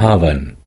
haven.